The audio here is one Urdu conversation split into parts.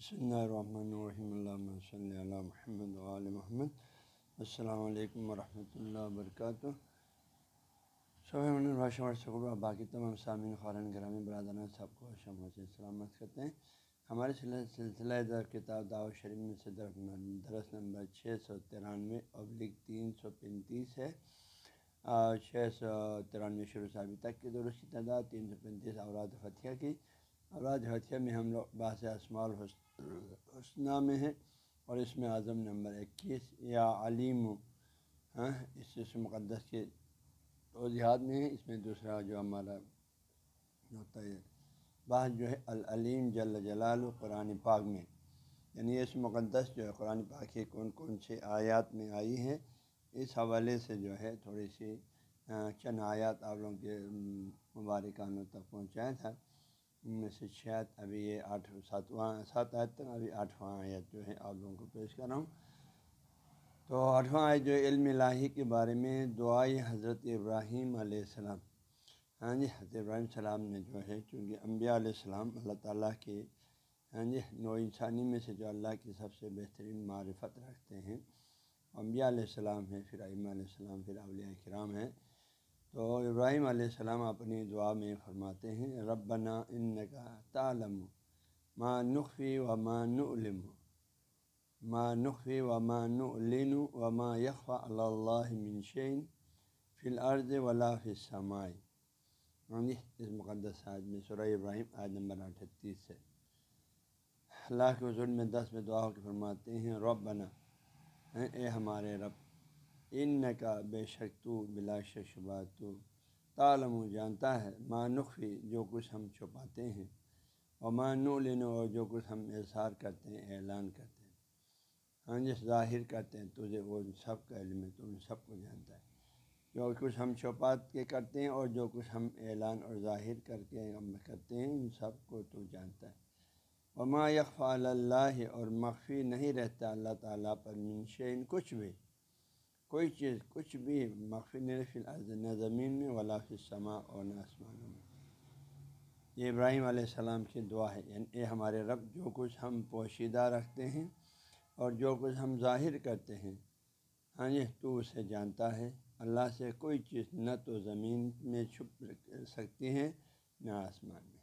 بسم اللہ الرحمن الرحیم اللہ صلی اللہ محمد علیہ محمد السلام علیکم ورحمۃ اللہ وبرکاتہ صبح باقی تمام سامعین خارن گرامی، برادران، سب کو شمع سے سلامت کرتے ہیں۔ ہمارے سلسلہ در کتاب دعوت شریف میں سے درس نمبر چھ سو ترانوے ابلک تین سو پینتیس ہے۔ چھ سو ترانوے شروع سے ابھی تک کی درست کی تعداد تین سو پینتیس اوراد فتح کی۔ اوراد فتح میں ہم لوگ باس اسمال حسنہ میں ہیں اور اس میں اعظم نمبر اکیس یا علیم ہاں اس مقدس کے توضیحات میں ہے اس میں دوسرا جو ہمارا ہوتا ہے بعض جو ہے، العلیم جل جلال قرآن پاک میں۔ یعنی اس مقدس جو ہے، قرآن پاک کے کون کون سے آیات میں آئی ہیں، اس حوالے سے جو ہے، تھوڑی سی ہاں، چند آیات آپ لوگوں کے مبارکانوں تک پہنچایا تھا ان میں سے شاید ابھی یہ آٹھ ساتواں سات آیت تک، ابھی آٹھواں آیت جو ہے آپ لوگوں کو پیش کر رہا ہوں۔ تو آٹھواں آیت جو علم الہی کے بارے میں، دعائی حضرت ابراہیم علیہ السلام۔ ہاں جی حضرت ابراہیم السلام نے جو ہے، چونکہ انبیاء علیہ السلام، اللہ تعالیٰ کے ہاں جی نو انسانی میں سے جو اللہ کی سب سے بہترین معرفت رکھتے ہیں۔ انبیاء علیہ السلام ہیں، پھر ائمہ علیہ السلام، پھر اولیاء کرام ہیں۔ تو ابراہیم علیہ السلام اپنی دعا میں فرماتے ہیں، ربنا ان کا تعلم ما نخفی و ما نعلم، ما نخفی و ما نعلن و ما یخ اللہ منشین فی الارض ولا فی السماء۔ ہاں جی اس مقدس آج میں سورہ ابراہیم آج نمبر اٹھتیس سے اللہ کے حضور میں دس میں دعا کے فرماتے ہیں، ربنا، اے ہمارے رب ان کا بے شک تو بلا شبہ تو۔ تعلم جانتا ہے معنقی جو کچھ ہم چھپاتے ہیں۔ اور معنو لینو اور جو کچھ ہم اظہار کرتے ہیں، اعلان کرتے ہیں۔ ہاں جس ظاہر کرتے ہیں۔ تجھے وہ سب کا علم ہے، تو ان سب کو جانتا ہے۔ جو کچھ ہم چھپات کے کرتے ہیں، اور جو کچھ ہم اعلان اور ظاہر کر کے ہم کرتے ہیں، ان سب کو تو جانتا ہے۔ وما یکف اللہ، اور مخفی نہیں رہتا اللہ تعالیٰ پر منشین کچھ بھی۔ کوئی چیز، کچھ بھی مخفی نہیں، فی نہ زمین میں، ولا فی سما اور نہ آسمانوں میں۔ یہ ابراہیم علیہ السلام کی دعا ہے۔ یعنی اے ہمارے رب، جو کچھ ہم پوشیدہ رکھتے ہیں اور جو کچھ ہم ظاہر کرتے ہیں ہاں جی تو اسے جانتا ہے۔ اللہ سے کوئی چیز نہ تو زمین میں چھپ سکتی ہے، نہ آسمان میں۔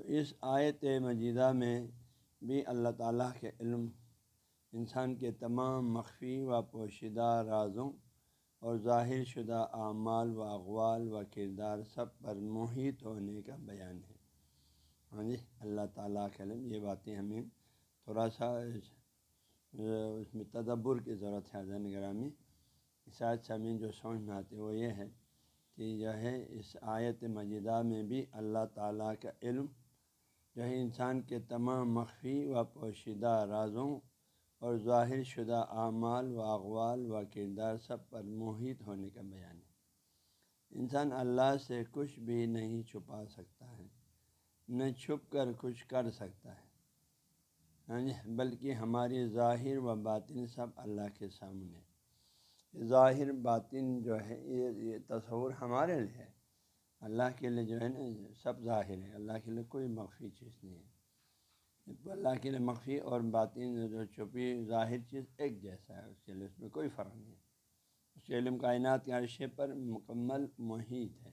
تو اس آیت مجیدہ میں بھی اللہ تعالیٰ کے علم، انسان کے تمام مخفی و پوشیدہ رازوں اور ظاہر شدہ اعمال و اقوال و کردار سب پر محیط ہونے کا بیان ہے۔ ہاں جی اللہ تعالیٰ کے علم، یہ باتیں ہمیں تھوڑا سا اس میں تدبر کی ضرورت ہے زین گرامی۔ اس آیت سے ہمیں جو سمجھ میں آتے وہ یہ ہے کہ جو ہے اس آیت مجیدہ میں بھی اللہ تعالیٰ کا علم جو ہے انسان کے تمام مخفی و پوشیدہ رازوں اور ظاہر شدہ اعمال و اقوال و کردار سب پر محیط ہونے کا بیان ہے۔ انسان اللہ سے کچھ بھی نہیں چھپا سکتا ہے، نہ چھپ کر کچھ کر سکتا ہے۔ ہاں جی، بلکہ ہماری ظاہر و باطن سب اللہ کے سامنے ظاہر باطن جو ہے یہ تصور ہمارے لیے ہے۔ اللہ کے لیے جو ہے نا، سب ظاہر ہے اللہ کے لیے کوئی مخفی چیز نہیں ہے۔ اللہ کے لیے مخفی اور باطن جو چھپی ظاہر چیز ایک جیسا ہے، اس کے لیے اس میں کوئی فرق نہیں ہے۔ اس کے علم کائنات کے عرصے پر مکمل محیط ہے۔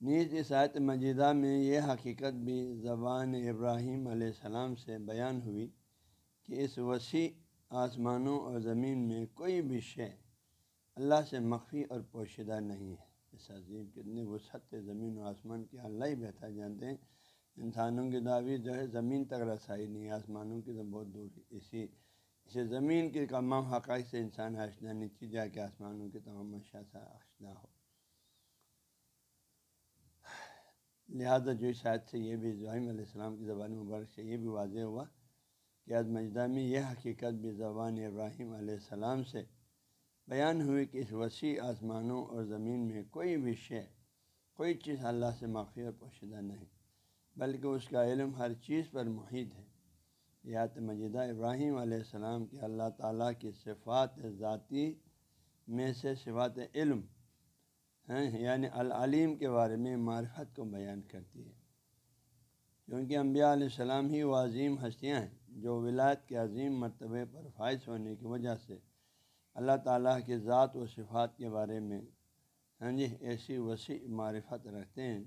نیز اس آیت مجیدہ میں یہ حقیقت بھی زبان ابراہیم علیہ السلام سے بیان ہوئی کہ اس وسیع آسمانوں اور زمین میں کوئی بھی شے اللہ سے مخفی اور پوشیدہ نہیں ہے۔ اس عظیم کتنی وسعت زمین و آسمان کے اللہ ہی بہتر جانتے ہیں۔ انسانوں کی دعوی جو ہے، زمین تک رسائی نہیں ہے آسمانوں کی تو بہت دور ہے۔ اسی اسے زمین کے تمام حقائق سے انسان آشنا نیچی جا کے آسمانوں کے تمام اشیاء سے آشنا ہو۔ لہٰذا جو شاید سے یہ بھی ظہیم علیہ السلام کی زبان مبارک سے یہ بھی واضح ہوا کہ آج مجدہ میں یہ حقیقت بھی زبان ابراہیم علیہ السلام سے بیان ہوئی کہ اس وسیع آسمانوں اور زمین میں کوئی بھی شے، کوئی چیز اللہ سے معافی اور پوشیدہ نہیں، بلکہ اس کا علم ہر چیز پر محیط ہے۔ یات مجیدہ ابراہیم علیہ السلام کے اللہ تعالیٰ کی صفات ذاتی میں سے صفات علم ہیں یعنی العلیم کے بارے میں معرفت کو بیان کرتی ہے۔ کیونکہ انبیاء علیہ السلام ہی وہ عظیم ہستیاں ہیں جو ولایت کے عظیم مرتبے پر فائز ہونے کی وجہ سے اللہ تعالیٰ کے ذات و صفات کے بارے میں ہاں جی ایسی وسیع معرفت رکھتے ہیں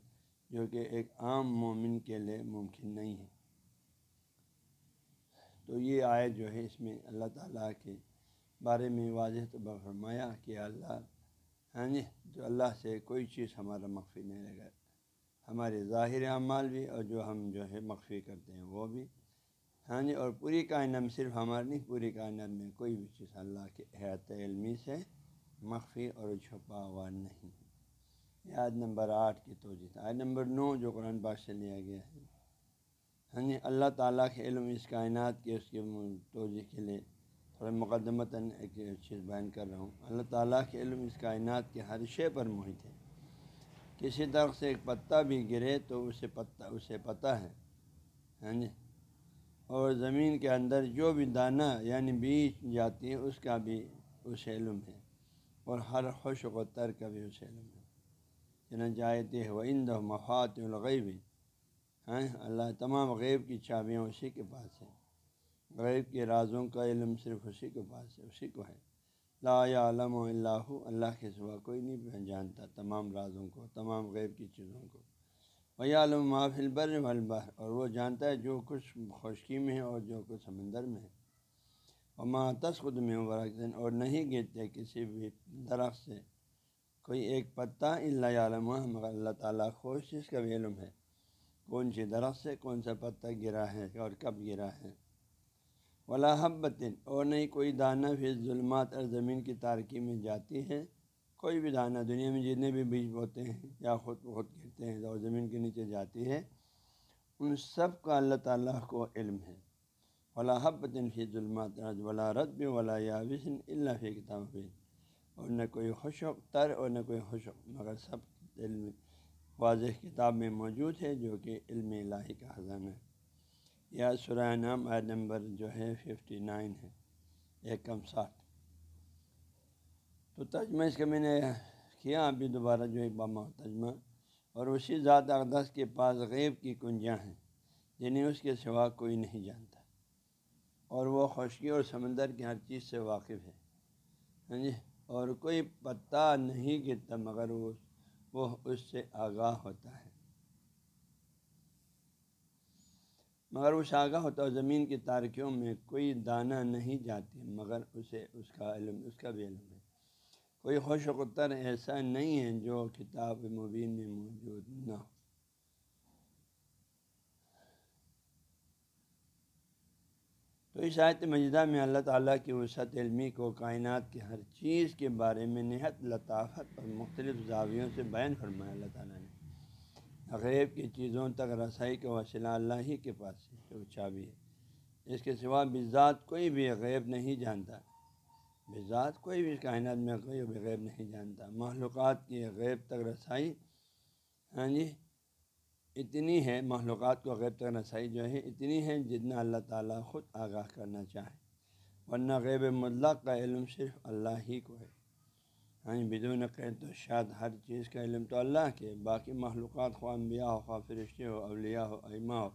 جو کہ ایک عام مومن کے لیے ممکن نہیں ہے۔ تو یہ آئے جو ہے، اس میں اللہ تعالیٰ کے بارے میں واضح تو فرمایا کہ اللہ ہاں جی جو اللہ سے کوئی چیز ہمارا مخفی نہیں رہے گا ہمارے ظاہر اعمال بھی اور جو ہم جو ہے مخفی کرتے ہیں، وہ بھی ہاں جی اور پوری کائنات میں صرف ہمارے نہیں، پوری کائنات میں کوئی بھی چیز اللہ کے احاط علمی سے مخفی اور چھپا ہوا نہیں یاد نمبر آٹھ کی توجہ آج نمبر نو جو قرآن پاک سے لیا گیا ہے۔ ہاں جی اللہ تعالیٰ کے علم اس کائنات کے، اس کے توجہ کے لیے تھوڑا مقدمتاً ایک چیز بیان کر رہا ہوں۔ اللہ تعالیٰ کے علم اس کائنات کے ہر شے پر محیط ہے۔ کسی درخت سے ایک پتا بھی گرے تو اسے پتہ اسے پتہ ہے۔ ہاں جی اور زمین کے اندر جو بھی دانہ یعنی بیج جاتی ہے اس کا بھی اس علم ہے۔ اور ہر خوش و تر کا بھی اس علم ہے۔ جنا جائتے ہیں وہ اند مفات الغیب ہیں اللہ تمام غیب کی چابیاں اسی کے پاس ہیں۔ غیب کے رازوں کا علم صرف اسی کے پاس ہے، اسی کو ہے۔ لا علم و اللہ اللہ کے سوا کوئی نہیں جانتا تمام رازوں کو، تمام غیب کی چیزوں کو۔ وہی عالم محافل بر والبحر اور وہ جانتا ہے جو کچھ خشکی میں ہے اور جو کچھ سمندر میں ہے۔ اور ماں خود میں ورقن اور نہیں گرتے کسی بھی درخت سے کوئی ایک پتہ اللہ عالم مگر اللہ تعالیٰ خوش اس کا بھی علم ہے۔ کون سی درخت سے کون سا پتہ گرا ہے اور کب گرا ہے۔ ولا حبتن اور نہیں، کوئی دانہ پھر ظلمات اور زمین کی تارکی میں جاتی ہے۔ کوئی بھی دانہ دنیا میں جتنے بھی بیج بوتے ہیں یا خود بہت گرتے ہیں اور زمین کے نیچے جاتی ہے ان سب کا اللہ تعالیٰ کو علم ہے۔ ولا حبتن فی ظلمات ولا رد ولا یا وسن اللہ فی کتاب اور نہ کوئی خوشک تر اور نہ کوئی خوشک مگر سب علم، واضح کتاب میں موجود ہے جو کہ علم الہی کا خزانہ ہے۔ یا سرائے نام آئے نمبر جو ہے ففٹی نائن ہے، ایک کم ساٹھ۔ تو ترجمہ اس کا میں نے کیا، ابھی دوبارہ جو ایک بامہ ترجمہ۔ اور اسی ذات اقدس کے پاس غیب کی کنجیاں ہیں جنہیں اس کے سوا کوئی نہیں جانتا۔ اور وہ خشکی اور سمندر کی ہر چیز سے واقف ہے۔ ہاں جی؟ اور کوئی پتہ نہیں گرتا مگر وہ وہ اس سے آگاہ ہوتا ہے۔ مگر وہ آگاہ ہوتا ہے زمین کی تارکیوں میں کوئی دانہ نہیں جاتی، مگر اسے، اس کا علم، اس کا بھی علم ہے۔ کوئی خوش و قطر ایسا نہیں ہے جو کتاب مبین میں موجود نہ ہو۔ تو اس آیت مجدہ میں اللہ تعالیٰ کی وسعت علمی کو کائنات کی ہر چیز کے بارے میں نہایت لطافت اور مختلف زاویوں سے بیان فرمایا اللہ تعالیٰ نے۔ غیب کی چیزوں تک رسائی کا وسیلہ اللہ ہی کے پاس ہے، جو چابی ہے۔ اس کے سوا بذات کوئی بھی غیب نہیں جانتا۔ بذات کوئی بھی کائنات میں کوئی بھی غیب نہیں جانتا۔ معلومات کی غیب تک رسائی ہاں جی اتنی ہے معلومات کو غیب تک رسائی جو ہے، اتنی ہے جتنا اللہ تعالیٰ خود آگاہ کرنا چاہے۔ ورنہ غیب مطلق کا علم صرف اللہ ہی کو ہے۔ ہاں جی، بدون قید تو شاید ہر چیز کا علم تو اللہ کے باقی معلومات خواہ انبیاء ہو، خواہ فرشتے ہو، اولیاء ہو ایما ہو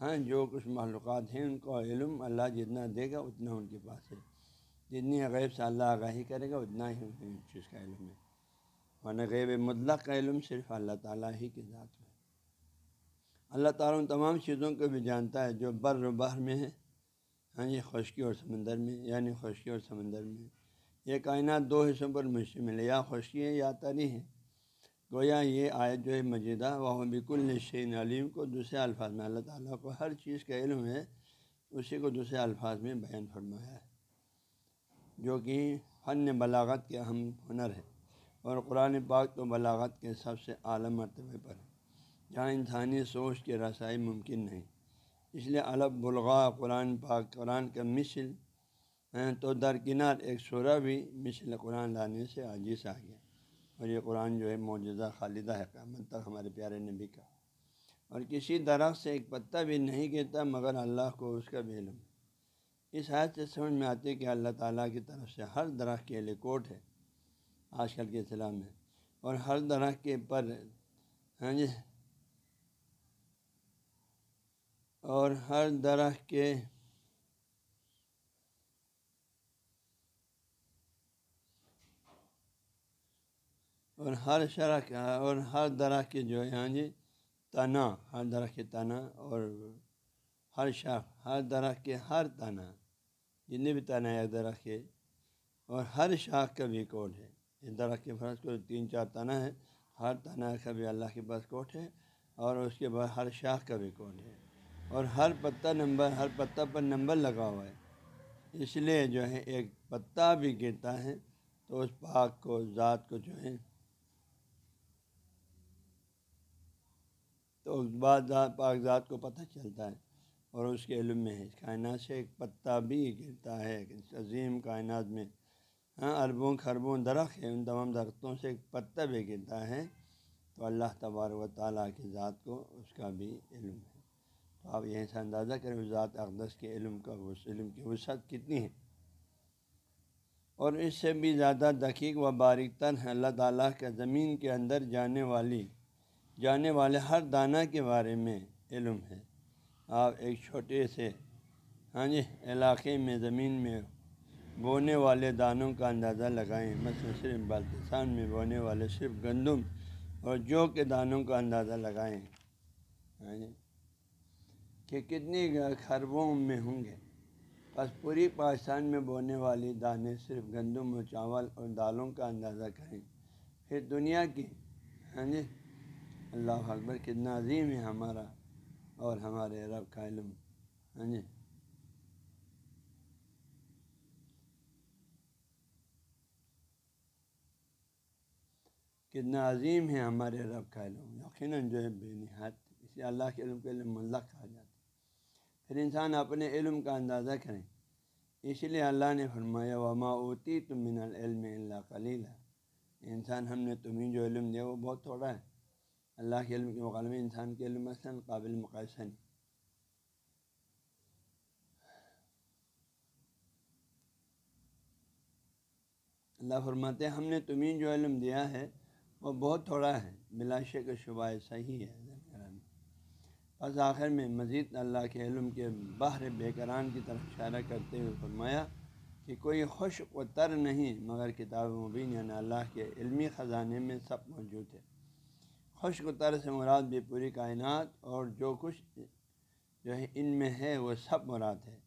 ہاں جو کچھ معلومات ہیں، ان کو علم اللہ جتنا دے گا، اتنا ان کے پاس ہے۔ جتنی غیب سے اللہ آگاہی کرے گا، اتنا ہی ان چیز کا علم ہے۔ ورنہ غیب مطلق کا علم صرف اللہ تعالیٰ ہی کے ذات میں اللہ تعالیٰ ان تمام چیزوں کو بھی جانتا ہے جو بر و بحر میں ہے ہاں جی خشکی اور سمندر میں یعنی خشکی اور سمندر میں۔ یہ کائنات دو حصوں پر مشتمل ہے، یا خشکی ہے یا تری ہے۔ گویا یہ آیت جو ہے مجیدہ وہ بالکل نشین علیم کو دوسرے الفاظ میں اللہ تعالیٰ کو ہر چیز کا علم ہے، اسی کو دوسرے الفاظ میں بیان فرمایا ہے۔ جو کہ فن بلاغت کے اہم ہنر ہے اور قرآن پاک تو بلاغت کے سب سے اعلیٰ مرتبے پر ہے۔ جہاں انسانی سوچ کی رسائی ممکن نہیں، اس لیے الب بلغا قرآن پاک، قرآن کا مثل تو درکنار ایک شعرا بھی مثل قرآن لانے سے عاجز آ گیا۔ اور یہ قرآن جو ہے معجزہ خالدہ ہے، قیامت تک ہمارے پیارے نبی کا۔ اور کسی درخت سے ایک پتہ بھی نہیں گرتا مگر اللہ کو اس کا بھی علم۔ اس حد سے سمجھ میں آتی ہے کہ اللہ تعالیٰ کی طرف سے ہر درخت کے لیے کوٹ ہے، آج کل کے اصطلاح میں۔ اور ہر طرح کے پر ہاں جی اور ہر طرح کے اور ہر شرح اور ہر طرح کے جو ہے ہاں جی تنا، ہر طرح کے تنا اور ہر شاخ ہر درخت کے ہر تنا۔ جتنے بھی تنا ہے ایک درخت کے، اور ہر شاخ کا بھی کوٹ ہے۔ اس درخت کے فرض کو تین چار تنا ہے ہر تنا کا بھی اللہ کے پاس کوٹ ہے، اور اس کے بعد ہر شاخ کا بھی کوٹ ہے۔ اور ہر پتا نمبر، ہر پتا پر نمبر لگا ہوا ہے۔ اس لیے جو ہے، ایک پتا بھی گرتا ہے تو اس پاک کو، ذات کو جو ہے، تو اس بعد پاک ذات کو پتہ چلتا ہے۔ اور اس کے علم میں ہے کائنات سے ایک پتا بھی گرتا ہے عظیم کائنات میں ہاں اربوں خربوں درخت ہے ان تمام درختوں سے ایک پتا بھی گرتا ہے۔ تو اللہ تبار و تعالیٰ کی ذات کو اس کا بھی علم ہے۔ تو آپ یہیں سے اندازہ کریں ذات اقدس کے علم کا، اس علم کی وسعت کتنی ہے؟ اور اس سے بھی زیادہ دقیق و باریک تر ہے اللہ تعالیٰ کا زمین کے اندر جانے والی، جانے والے ہر دانہ کے بارے میں علم ہے۔ آپ ایک چھوٹے سے ہاں جی علاقے میں، زمین میں بونے والے دانوں کا اندازہ لگائیں۔ مثلا صرف بلتستان میں بونے والے صرف گندم اور جو کے دانوں کا اندازہ لگائیں۔ ہاں جی کہ کتنی خربوں میں ہوں گے۔ بس پوری پاکستان میں بونے والی دانے صرف گندم اور چاول اور دالوں کا اندازہ کریں۔ پھر دنیا کی ہاں جی اللہ اکبر، کتنا عظیم ہے ہمارا اور ہمارے رب کا علم۔ ہاں جی۔ کتنا عظیم ہے ہمارے رب کا علم۔ یقیناً جو ہے بے نہایت اسی اللہ کے علم کے علم ملک کہا جاتا ہے۔ پھر انسان اپنے علم کا اندازہ کریں اس لیے اللہ نے فرمایا، وما اوتی تم من العلم اللہ کلیلہ انسان، ہم نے تمہیں جو علم دیا وہ بہت تھوڑا ہے۔ اللہ کے علم کے مقابلے میں انسان کے علم مثلاً قابل مقاصد نہیں۔ اللہ فرماتے ہیں، ہم نے تمہیں جو علم دیا ہے، وہ بہت تھوڑا ہے، بلا شک شبہ صحیح ہے۔ بس آخر میں مزید اللہ کے علم کے باہر بے قرآن کی طرف اشارہ کرتے ہوئے فرمایا کہ کوئی خوش و تر نہیں، مگر کتاب مبین یعنی اللہ کے علمی خزانے میں سب موجود ہے۔ خشک تر سے مراد بھی پوری کائنات اور جو کچھ جو ہے ان میں ہے وہ سب مراد ہے۔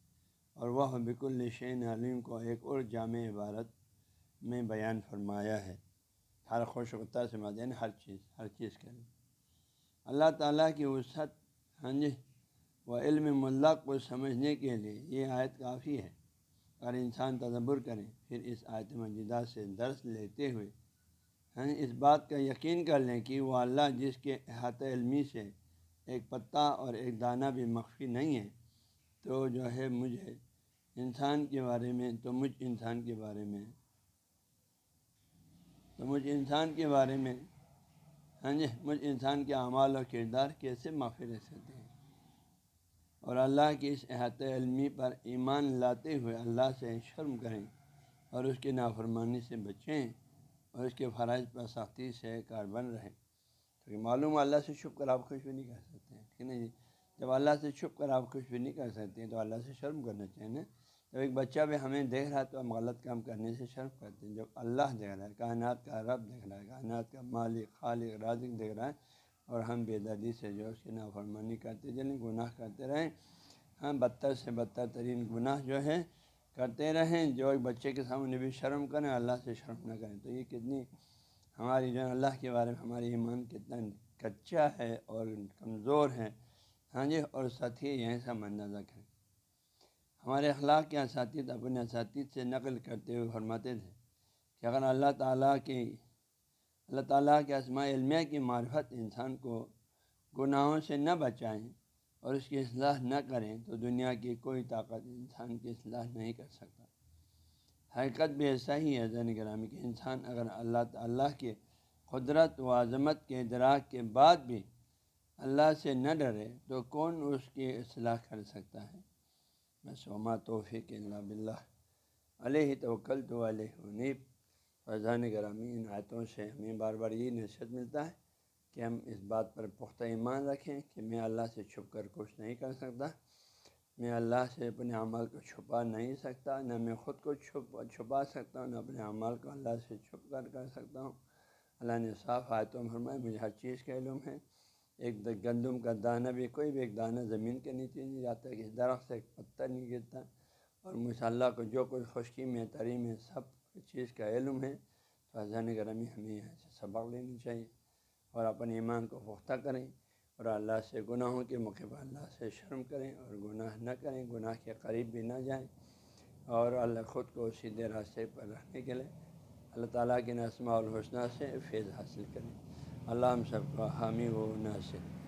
اور وہ بالکل شین علیم کو ایک اور جامع عبارت میں بیان فرمایا ہے۔ ہر خوش تر سے مراد یعنی ہر چیز ہر چیز کے لیے۔ اللہ تعالیٰ کی وسعت ہاں جی وہ علم ملق کو سمجھنے کے لیے یہ آیت کافی ہے۔ اگر انسان تصور کریں پھر اس آیت مجدہ سے درس لیتے ہوئے یعنی اس بات کا یقین کر لیں کہ وہ اللہ جس کے احاطہ علمی سے ایک پتا اور ایک دانہ بھی مخفی نہیں ہے، تو جو ہے مجھے انسان کے بارے میں، تو مجھ انسان کے بارے میں، تو مجھ انسان کے بارے میں ہاں جی مجھ انسان کے اعمال اور کردار کیسے معافی رہ سکتے ہیں؟ اور اللہ کی اس احاطہ علمی پر ایمان لاتے ہوئے اللہ سے شرم کریں اور اس کی نافرمانی سے بچیں۔ اور اس کے فرائض پر سختی سے کار بن رہے۔ کیونکہ معلوم اللہ سے چھپ کر آپ خوش بھی نہیں کر سکتے ٹھیک ہے جی؟ جب اللہ سے چھپ کر آپ خوش بھی نہیں کر سکتے تو اللہ سے شرم کرنا چاہیے نا۔ جب ایک بچہ بھی ہمیں دیکھ رہا ہے، تو ہم غلط کام کرنے سے شرم کرتے ہیں۔ جب اللہ دیکھ رہا ہے، کائنات کا رب دیکھ رہا ہے، کائنات کا مالک، خالق، رازق دیکھ رہا ہے، اور ہم بے دردی سے جو اس کی نافرمانی کرتے چلیں گناہ کرتے رہیں ہاں بدتر سے بدتر ترین گناہ جو ہے کرتے رہیں، جو ایک بچے کے سامنے بھی شرم کریں، اللہ سے شرم نہ کریں۔ تو یہ کتنی ہماری جو اللہ کے بارے میں ہماری ایمان کتنا کچا ہے اور کمزور ہے۔ ہاں جی اور ساتھ ہی یہیں سے اندازہ کریں۔ ہمارے اخلاق کے اساتذ اپنے اساتذ سے نقل کرتے ہوئے فرماتے تھے کہ اگر اللہ تعالیٰ کی، اللہ تعالیٰ کے اسماء علمیہ کی معرفت انسان کو گناہوں سے نہ بچائیں اور اس کی اصلاح نہ کریں تو دنیا کی کوئی طاقت انسان کی اصلاح نہیں کر سکتا۔ حقیقت بھی ایسا ہی ہے، زین گرامی، کہ انسان اگر اللہ تعالیٰ کے قدرت و عظمت کے ادراک کے بعد بھی اللہ سے نہ ڈرے تو کون اس کی اصلاح کر سکتا ہے؟ بس وما توفیق اللہ بلّہ علیہ توکل تو علیہ نیب فضان گرامی، ان آیتوں سے ہمیں بار بار یہ نصیحت ملتا ہے کہ ہم اس بات پر پختہ ایمان رکھیں کہ میں اللہ سے چھپ کر کچھ نہیں کر سکتا۔ میں اللہ سے اپنے عمل کو چھپا نہیں سکتا، نہ میں خود کو چھپ، چھپا سکتا ہوں نہ اپنے عمل کو اللہ سے چھپ کر کر سکتا ہوں۔ اللہ نے صاف آیتوں میں فرمایا، مجھے ہر چیز کا علم ہے۔ ایک گندم کا دانہ بھی، کوئی بھی ایک دانہ زمین کے نیچے نہیں جاتا، کسی درخت سے، ایک پتھر نہیں گرتا۔ اور مجھے اللہ کو جو کچھ خشکی میں تری میں، سب چیز کا علم ہے۔ تو فضان گرمی ہمیں یہاں سے سبق لینی چاہیے۔ اور اپنے ایمان کو پختہ کریں اور اللہ سے گناہوں کے موقع پر اللہ سے شرم کریں اور گناہ نہ کریں، گناہ کے قریب بھی نہ جائیں اور اللہ خود کو سیدھے راستے پر رکھنے کے لیے اللہ تعالیٰ کے نسمہ الحسنہ سے فیض حاصل کریں۔ اللہ ہم سب کو حامی و ناصر۔